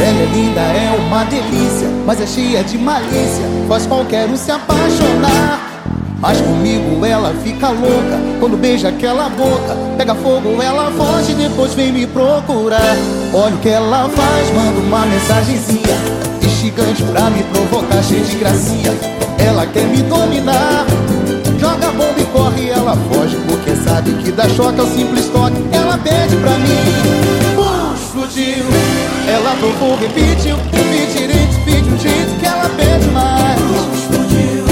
Ela é linda, é uma delícia, mas é cheia de malícia, faz qualquer um se apaixonar. Mas comigo ela fica louca Quando beija aquela boca. Pega fogo, ela foge depois vem me procurar. Olha o que ela faz, manda uma mensagenzinha. Instigante pra me provocar, cheia de gracinha. Ela quer me dominar Que da choca ao simples toque, ela pede pra mim. Explodiu. Ela tocou, repetiu. Repetirente, pediu um jeito que ela pede mais. Explodiu.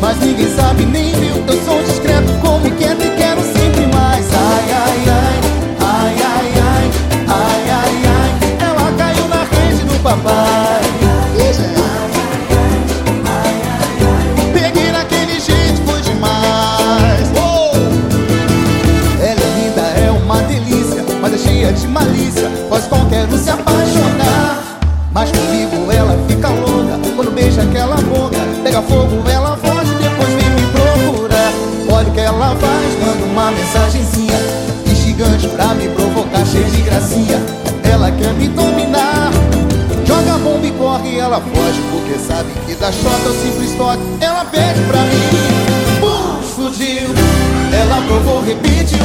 Mas ninguém sabe nem viu. Eu sou discreto como quer e quero sempre mais. Ai, ai, ai. Ai, ai, ai. Ai, ai, ai. Ela caiu na rede do papai. Uma mensagenzinha Instigante pra me provocar Cheia de gracinha. Ela quer me dominar. Joga bomba e corre Ela foge porque sabe que dá choque ao simples toque. Ela pede pra mim. Pum, explodiu. Ela provou, repetiu